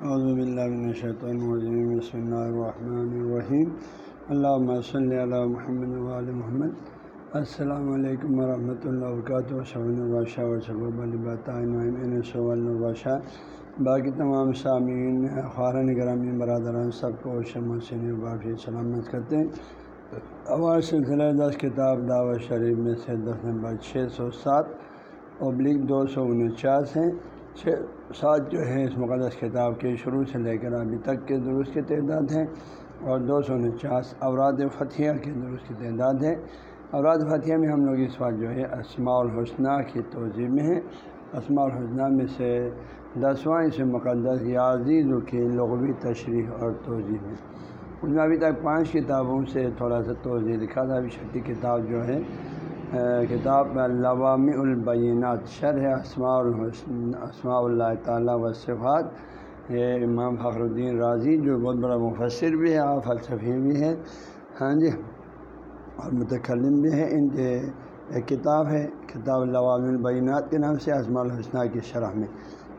اعوذ باللہ من الشیطان الرجیم، بسم اللہ الرحمن الرحیم۔ اللہم صلی علی محمد وعلی محمد۔ السلام علیکم ورحمۃ اللہ وبرکاتہ۔ شعین البادشاہ و شکر البۃ البادشاہ باقی تمام سامعین خارن گرامی، برادران، سب کو شمسین باقی سلامت کرتے ہیں۔ ہمارے سلسلہ دس کتاب دعوت شریف میں سے دس نمبر چھ سو سات ابلک دو سو انچاس ہیں چھ سات جو ہے اس مقدس کتاب کے شروع سے لے کر ابھی تک کے درست کی تعداد ہے اور دو سو انچاس اوراد فتھیہ کے درست کی تعداد ہے اوراد فتھیہ میں ہم لوگ اس وقت جو ہے اسماع الحسنہ کی توضیع میں ہیں۔ اسماع الحسنہ میں سے دسواں اس مقدس یا عزیز کی لغوی تشریح اور توضیع میں۔ اس میں ابھی تک پانچ کتابوں سے تھوڑا سا توضیع لکھا تھا، ابھی چھٹی کتاب جو ہے کتاب لوامی البینات، شرح اسماع الحسن اسماع اللہ تعالیٰ و صفات، یہ امام فخر الدین راضی جو بہت بڑا مفسر بھی ہے اور فلسفی بھی ہے ہاں جی اور متکلم بھی ہے ان کے ایک کتاب ہے، کتاب لوام البینات کے نام سے اسماع الحسنہ کی شرح میں۔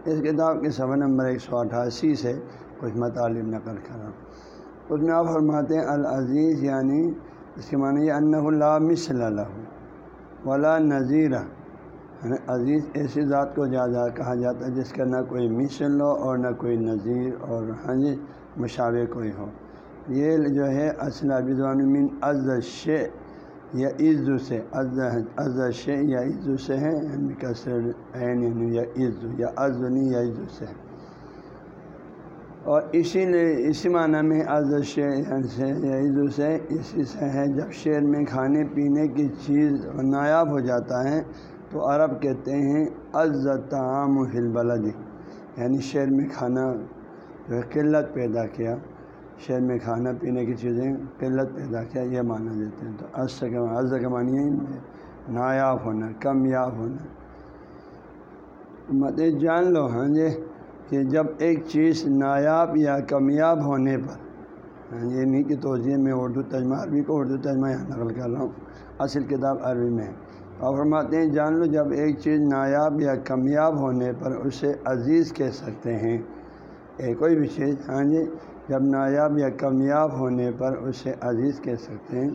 اس کتاب کے صفحہ نمبر ایک سو اٹھاسی سے کچھ مطالب نقل کرا اس میں آپ فرماتے ہیں، العزیز یعنی اس کے معنی یہ انّ اللہ مصلی اللہ ولا نذیر یعنی عزیز ایسی ذات کو زیادہ کہا جاتا ہے جس کا نہ کوئی مثل ہو اور نہ کوئی نظیر اور ہاں جی مشاور کوئی ہو۔ یہ جو ہے، اصل من از شے، یا عزو سے از شے یا عزو سے ہے یعنی کثر عین یعنی یا عزو یا ازنی یا عزو سے۔ اور اسی لیے اسی معنی میں از یعنی سے یا سے اسی سے ہے، جب شعر میں کھانے پینے کی چیز نایاب ہو جاتا ہے، تو عرب کہتے ہیں از تعام و بلدی یعنی شعر میں کھانا جو ہے، قلت پیدا کیا. شہر میں کھانا پینے کی چیزیں قلت پیدا کیا، یہ مانا دیتے ہیں. تو از سے از کا معنی نایاب ہونا، کمیاب ہونا. مت جان لو ہاں جی. کہ جب ایک چیز نایاب یا کمیاب ہونے پر ہاں جی، یہ نہیں کہ توجہ میں اردو ترجمہ، عربی کو اردو ترجمہ یہاں نقل کر رہا ہوں، اصل کتاب عربی میں۔ اور فرماتے ہیں، جان لو جب ایک چیز نایاب یا کمیاب ہونے پر اسے عزیز کہہ سکتے ہیں۔ اے کوئی بھی چیز ہاں جی جب نایاب یا کمیاب ہونے پر اسے عزیز کہہ سکتے ہیں،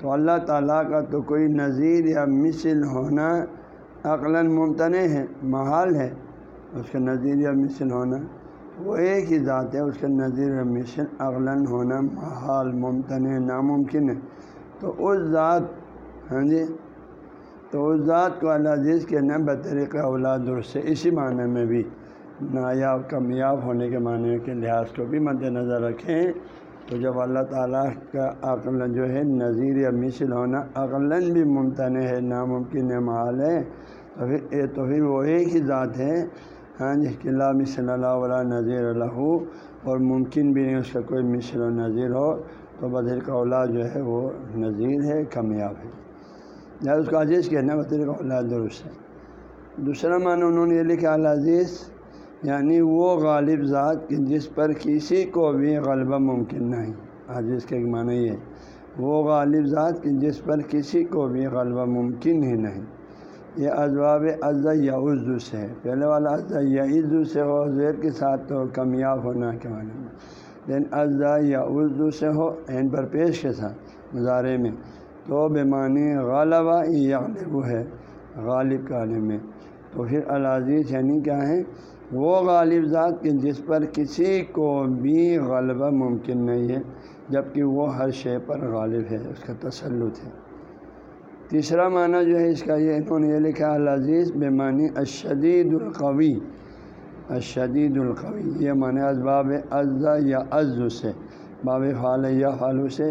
تو اللہ تعالیٰ کا تو کوئی نظیر یا مثل ہونا عقلاً ممتنع ہے، محال ہے۔ اس کا نظیر یا مثل ہونا، وہ ایک ہی ذات ہے، اس کا نظیر یا مثل عقلاً ہونا محال ممتنع ناممکن ہے۔ تو اس ذات ہاں جی تو اس ذات کو اللہ عزیز کے نہ بطریقہ اولاد سے اسی معنی میں بھی نایاب، کامیاب ہونے کے معنی کے لحاظ کو بھی مد نظر رکھیں۔ تو جب اللہ تعالیٰ کا عقل جو ہے نظیر یا مثل ہونا عقلاً بھی ممتنع ہے، ناممکن محال ہے، تو پھر تو پھر وہ ایک ہی ذات ہے۔ ہاں جی قلعہ مثل اللہ علیہ نظیر اللہ اور ممکن بھی نہیں اس کا کوئی مثل و نظیر ہو، تو بدر کا اولاد جو ہے وہ نظیر ہے، کامیاب ہے۔ یا اس کو عزیز کہنا بدر کا اولاد درست ہے۔ دوسرا معنی انہوں نے یہ لکھا العزیز یعنی وہ غالب ذات کہ جس پر کسی کو بھی غلبہ ممکن نہیں۔ عزیز کا ایک معنی یہ وہ غالب ذات کہ جس پر کسی کو بھی غلبہ ممکن ہی نہیں۔ یہ ازباب اعضا یا اردو سے۔ ہے پہلے والا اعضا یا اردو سے ہو، زیر کے ساتھ تو کامیاب ہونا کے معنی میں۔ لیکن اعضا یا اردو سے ہو، عین پر پیش کے ساتھ مظاہرے میں۔ تو بے معنی غالبہ غالب ہے، غالب کا عالم میں۔ تو پھر العزیز یعنی کیا ہے؟ وہ غالب ذات کہ جس پر کسی کو بھی غلبہ ممکن نہیں ہے جبکہ وہ ہر شے پر غالب ہے، اس کا تسلط ہے۔ تیسرا معنی جو ہے اس کا یہ انہوں نے یہ لکھا، العزیز بے معنی اشدید القوی اشدید القوی، یہ معنی اسباب اعضا یا عزو سے، باب فعال یا فالو سے،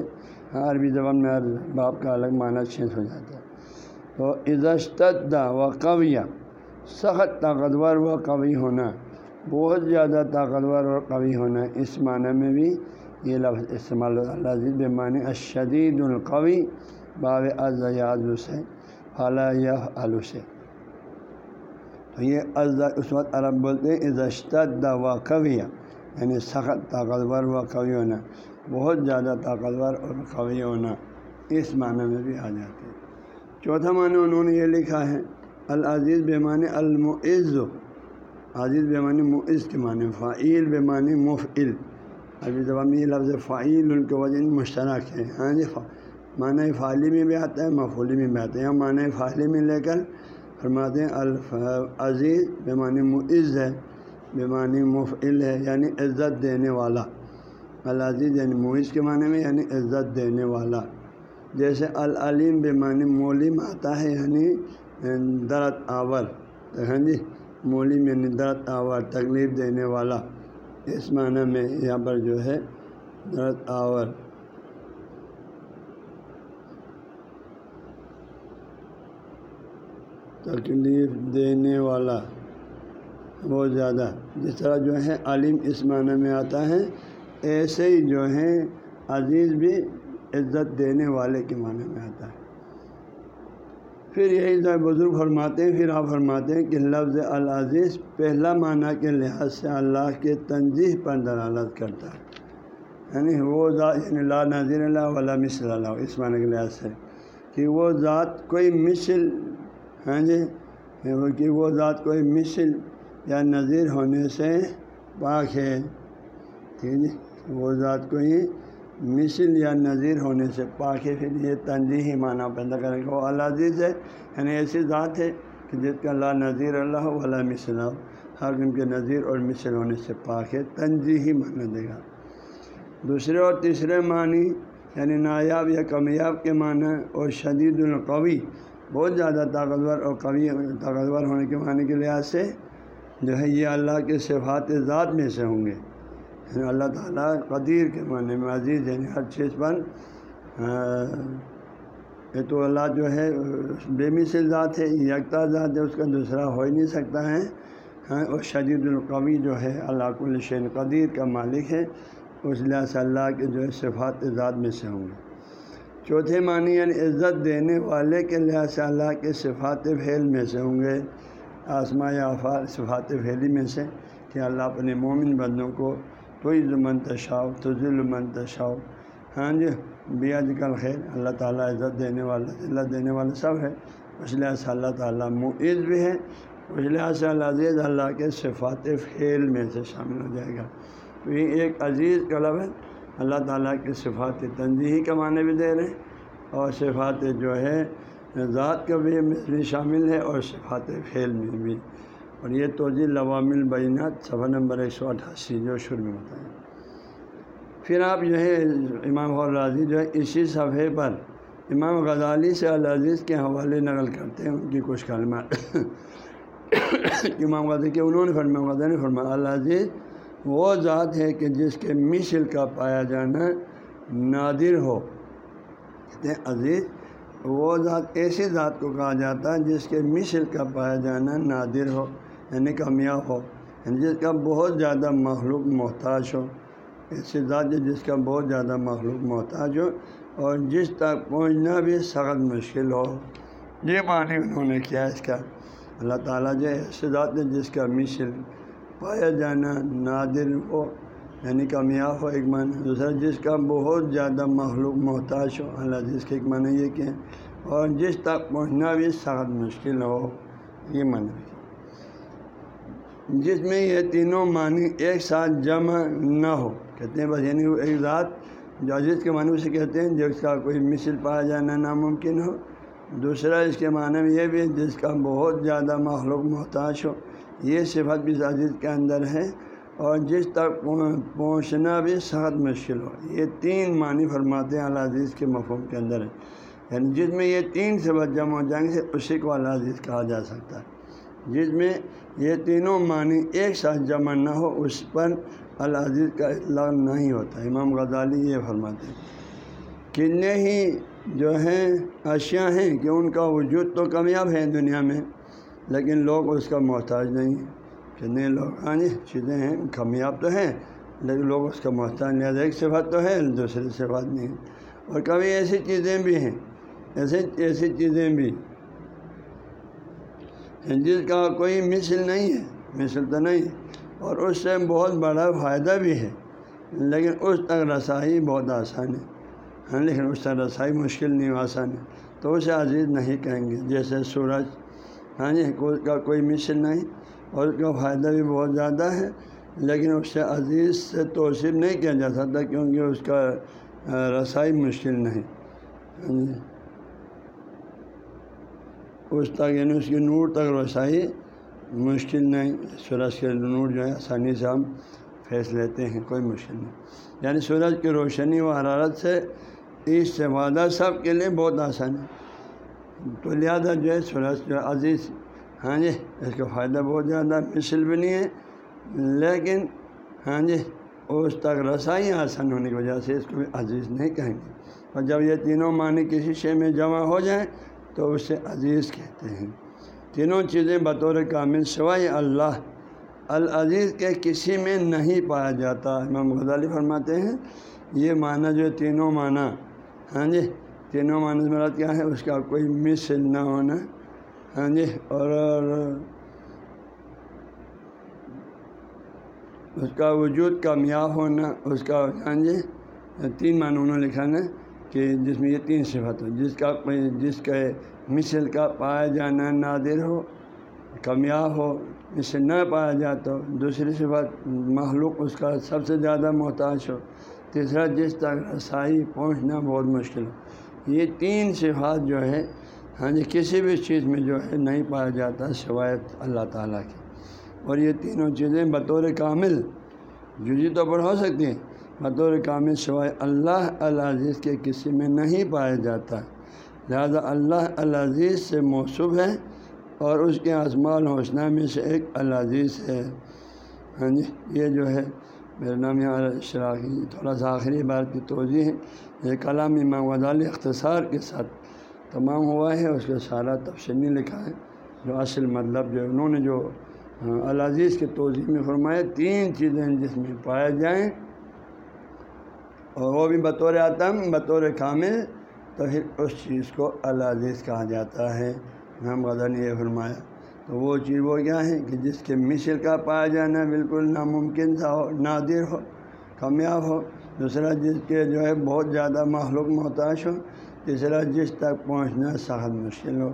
عربی زبان میں باب کا الگ معنی چینج ہو جاتا ہے۔ تو عزشتہ و قویہ سخت طاقتور و قوی ہونا، بہت زیادہ طاقتور اور قوی ہونا، اس معنی میں بھی یہ لفظ استعمال عزیز بے معنی اشدید القوی باب از یادو سے اعلیٰ یا آلو سے۔ تو یہ از اس وقت عرب بولتے ہیں ازشتد و قویہ یعنی سخت طاقتور و قوی ہونا، بہت زیادہ طاقتور اور قوی ہونا، اس معنی میں بھی آ جاتے ہیں۔ چوتھا معنی انہوں نے یہ لکھا ہے، العزیز بے معنی المعز، عزیز بیمانی معز کے معنی فعیل بیمانی مفعل۔ ابھی زبان یہ لفظ فعیل ان کے وجہ مشترک ہے ہاں جی معنی فعلی میں بھی آتا ہے مفولی میں بھی آتا ہے۔ معنی فعلی میں لے کر فرماتے ہیں العزیز بیمانی معز ہے بیمانی مفعل ہے یعنی عزت دینے والا۔ العزیز یعنی معیز کے معنی میں یعنی عزت دینے والا۔ جیسے العلیم بیمانی مولم آتا ہے یعنی درد آور۔ ہاں جی مولم یعنی درد آور، تکلیف دینے والا۔ اس معنی میں یہاں پر جو ہے، درد آور۔ تکلیف دینے والا بہت زیادہ۔ جس طرح جو ہے عالم اس معنی میں آتا ہے، ایسے ہی جو ہے عزیز بھی عزت دینے والے کے معنی میں آتا ہے۔ پھر یہی بزرگ فرماتے ہیں، پھر آپ فرماتے ہیں کہ لفظ العزیز پہلا معنی کے لحاظ سے اللہ کے تنظیح پر دلالت کرتا ہے۔ یعنی وہ ذات یعنی لا نظیر اللہ ولا مثل اللہ، اس معنی کے لحاظ سے کہ وہ ذات کوئی مثل ہاں جی؟ کہ وہ ذات کوئی مثل یا نظیر ہونے سے پاک ہے۔ ٹھیک ہے جی؟ وہ ذات کوئی مثل یا نظیر ہونے سے پاک ہے۔ پھر یہ تنظیحی معنی پیدا کرے گا وہ العزیز ہے۔ یعنی ایسی ذات ہے کہ جس کا اللہ نظیر اللہ ولا مثل ہر ان کے نظیر اور مثل ہونے سے پاک ہے۔ تنظیحی معنی دے گا۔ دوسرے اور تیسرے معنی یعنی نایاب یا کمیاب کے معنی اور شدید القوی بہت زیادہ طاقتور اور قوی طاقتور ہونے کے معنی کے لحاظ سے جو ہے یہ اللہ کے صفات ذات میں سے ہوں گے۔ یعنی اللہ تعالیٰ قدیر کے معنی میں عزیز یعنی ہر چیز پر یہ تو اللہ جو ہے، بے مثل ذات ہے یکتا ذات ہے، اس کا دوسرا ہو ہی نہیں سکتا ہے۔ ہاں اور شدید القوی جو ہے، اللہ کل شین قدیر کا مالک ہے، اس لحاظ سے اللہ کے جو ہے صفات ذات میں سے ہوں گے۔ چوتھے معنی یعنی عزت دینے والے کے لحاظ سے اللہ کے صفات پھیل میں سے ہوں گے۔ آسما یا افار صفات پھیلی میں سے کہ اللہ اپنے مومن بندوں کو کوئی منتشاؤ تو ذل منتشاؤ ہاں جی بیا کل خیر، اللہ تعالیٰ عزت دینے والا عزت دینے والا سب ہے اس لحاظ سے اللہ تعالیٰ معز بھی ہے اس لحاظ سے اللہ عزیز اللہ کے صفات فعل میں سے شامل ہو جائے گا۔ تو یہ ایک عزیز کلب ہے۔ اللہ تعالیٰ کے صفات تنظیحی کا معنی بھی دے رہے ہیں اور صفات جو ہے، ذات کا بھی شامل ہے اور صفات فعل میں بھی۔ اور یہ توجہ لوام البینات صفحہ نمبر ایک سو اٹھاسی جو شروع میں بتائیں پھر آپ جو ہے، امام راضی جو ہے، اسی صفحے پر امام غزالی سے العزیز کے حوالے نقل کرتے ہیں، ان کی کچھ کلمات۔ امام غزی کے، انہوں نے فرمایا غزہ نے فرمایا العزیز وہ ذات ہے کہ جس کے مثل کا پایا جانا نادر ہو۔ کہتے ہیں، عزیز، وہ ذات ایسی ذات کو کہا جاتا ہے جس کے مثل کا پایا جانا نادر ہو یعنی کامیاب ہو یعنی جس کا بہت زیادہ مخلوق محتاج ہو۔ ایسی ذات جس کا بہت زیادہ مخلوق محتاج ہو اور جس تک پہنچنا بھی سخت مشکل ہو۔ یہ معنی انہوں نے کیا اس کا۔ اللہ تعالیٰ جو ایسی ذات ہے جس کا مثل پایا جانا نادر ہو یعنی کامیاب ہو ایک معنی۔ دوسرا، جس کا بہت زیادہ مخلوق محتاج ہو، اللہ جس کا ایک معنی یہ کہ اور جس تک پہنچنا بھی سخت مشکل ہو، یہ معنی۔ جس میں یہ تینوں معنی ایک ساتھ جمع نہ ہو، کہتے ہیں بس یعنی ایک ذات جو عزیز کے معنی سے کہتے ہیں، جس کا کوئی مثل پایا جانا ناممکن ہو۔ دوسرا، اس کے معنی میں یہ بھی ہے، جس کا بہت زیادہ مخلوق محتاج ہو یہ صفت بھی عزیز کے اندر ہے اور جس تک پہنچنا بھی سخت مشکل ہو۔ یہ تین معنی فرماتے ہیں اللہ عزیز کے مفہوم کے اندر۔ ہے یعنی جس میں یہ تین صفت جمع ہو جائیں گے، اسی کو اللہ عزیز کہا جا سکتا ہے۔ جس میں یہ تینوں معنی ایک ساتھ جمع نہ ہو، اس پر العزیز کا اطلاق نہیں ہوتا۔ امام غزالی یہ فرماتے ہیں کتنے ہی جو ہیں، اشیاء ہیں کہ ان کا وجود تو کامیاب ہے دنیا میں۔ لیکن لوگ اس کا محتاج نہیں کتنے لوگ ہاں جی چیزیں ہیں، کامیاب تو ہیں، لیکن لوگ اس کا محتاج نہیں ایک صفت تو ہے دوسری صفات نہیں۔ ہے اور کبھی ایسی چیزیں بھی ہیں ایسے ایسی چیزیں بھی جس کا کوئی مثل نہیں ہے، مثل تو نہیں۔ اور اس سے بہت بڑا فائدہ بھی ہے، لیکن اس تک رسائی بہت آسان ہے۔ ہاں، لیکن اس تک رسائی مشکل نہیں، آسان ہے۔ تو اسے عزیز نہیں کہیں گے، جیسے سورج ہاں جی کا کوئی مثل نہیں اور اس کا فائدہ بھی بہت زیادہ ہے، لیکن اس سے عزیز سے توصیف نہیں کیا جا سکتا کیونکہ اس کا رسائی مشکل نہیں۔ ہاں جی۔ اس تک یعنی اس کی نور تک رسائی مشکل نہیں، سورج کے نور جو ہے آسانی سے ہم پھینس لیتے ہیں، کوئی مشکل نہیں۔ یعنی سورج کی روشنی و حرارت سے، اس سے وعدہ سب کے لیے بہت آسان ہے۔ تو لہٰذا جو ہے سورج جو عزیز ہاں جی اس کا فائدہ بہت زیادہ مثل بھی نہیں ہے۔ لیکن ہاں جی اس تک رسائی آسان ہونے کی وجہ سے اس کو بھی عزیز نہیں کہیں گے۔ اور جب یہ تینوں معنی کسی شے میں جمع ہو جائیں، تو اسے عزیز کہتے ہیں۔ تینوں چیزیں بطور کامل سوائے اللہ، العزیز کے کسی میں نہیں پایا جاتا۔ امام غزالی فرماتے ہیں، یہ معنی جو تینوں معنی ہاں جی تینوں معنی مراد کیا ہے، اس کا کوئی مثل نہ ہونا۔ ہاں جی اور اس کا وجود کامیاب ہونا، اس کا ہاں جی تین معنی انہوں نے لکھا نا کہ جس میں یہ تین صفت ہو، جس کا جس کا مثل کا پایا جانا نادر ہو، کامیاب ہو، اس سے نہ پایا جاتا ہو دوسری صفت مخلوق اس کا سب سے زیادہ محتاج ہو، تیسرا جس تک رسائی پہنچنا بہت مشکل ہو۔ یہ تین صفات جو ہے ہاں جی کسی بھی چیز میں جو ہے نہیں پایا جاتا سوایت اللہ تعالیٰ کی اور یہ تینوں چیزیں بطور کامل جزی طور پر ہو سکتی ہیں، بطور کامل سوائے اللہ العزیز کے کسی میں نہیں پایا جاتا۔ لہذا اللہ العزیز سے موصوف ہے اور اس کے آسمان حوصلہ میں سے ایک العزیز ہے۔ ہاں جی یہ جو ہے، میرا نام یہاں شراخی تھوڑا سا آخری بار کی توضیع ہے۔ یہ کلام امام غزالی اختصار کے ساتھ تمام ہوا ہے، اس کا سارا تفصیل نہیں لکھا ہے، جو اصل مطلب جو انہوں نے جو العزیز کے توضیع میں فرمایا، تین چیزیں جس میں پایا جائیں۔ اور وہ بھی بطور عتم، بطور کامل، تو پھر اس چیز کو العزیز کہا جاتا ہے۔ ہم غذا نے یہ فرمایا۔ تو وہ چیز وہ کیا ہے کہ جس کے مثل کا پایا جانا بالکل ناممکن تھا ہو، نادر ہو، کامیاب ہو دوسرا جس کے جو ہے بہت زیادہ محلوق محتاج ہو، تیسرا جس تک پہنچنا سخت مشکل ہو۔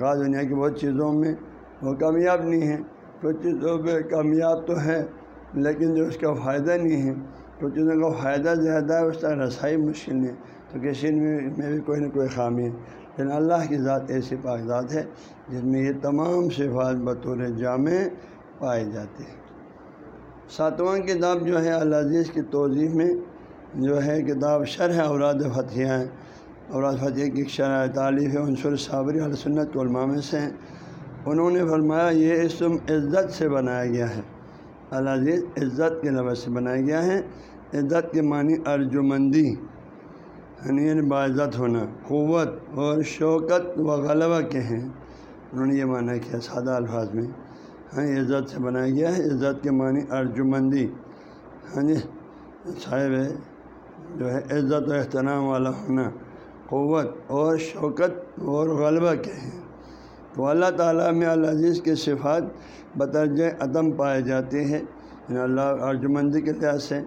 خاص دنیا کی بہت چیزوں میں وہ کامیاب نہیں ہے کچھ چیزوں پہ کامیاب تو ہے، لیکن جو اس کا فائدہ نہیں ہے، کچھ چیزوں کا فائدہ زیادہ ہے، اس کا رسائی مشکل نہیں۔ تو کسی میں بھی کوئی نہ کوئی خامی ہے۔ لیکن اللہ کی ذات ایسی پاک ذات ہے جس میں یہ تمام صفات بطور جامع پائے جاتے ہیں۔ ساتواں کتاب جو ہے العزیز کی توضیح میں جو ہے کتاب شرح اوراد فتح ہے اوراد فتح کی شرح تعلیف عنصر صابری علیہ سنت علماء میں سے انہوں نے فرمایا، یہ اسم عزت سے بنایا گیا ہے۔ العزیز عزت کے لفظ سے بنایا گیا ہے۔ عزت کے معنی ارجمندی یعنی, یعنی باعزت ہونا، قوت اور شوکت و غلبہ کے ہیں۔ انہوں نے یہ معنی کیا سادہ الفاظ میں۔ ہاں عزت سے بنایا گیا ہے۔ عزت کے معنی ارجمندی۔ ہاں جی صاحب جو ہے عزت و احترام والا ہونا، قوت اور شوکت اور غلبہ کے ہیں۔ تو اللہ تعالیٰ میں العزیز کے صفات بترج عدم پائے جاتے ہیں۔ یعنی اللہ ارجمندی کے لحاظ سے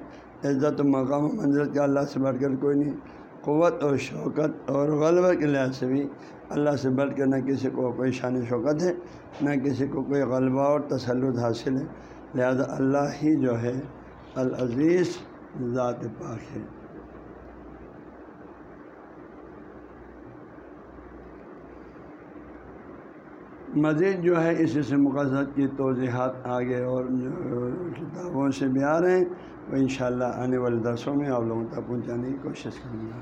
عزت و مقام و منظر کے اللہ سے بڑھ کر کوئی نہیں، قوت اور شوکت اور غلبہ کے لحاظ سے بھی اللہ سے بڑھ کر نہ کسی کو کوئی شان شوکت ہے، نہ کسی کو کوئی غلبہ اور تسلط حاصل ہے۔ لہذا اللہ ہی جو ہے العزیز ذات پاک ہے۔ مزید جو ہے اس سے مقصد کی توضیحات آگے اور کتابوں سے بھی آ رہے ہیں۔ وہ انشاءاللہ آنے والے درسوں میں آپ لوگوں تک پہنچانے کی کوشش کروں گا۔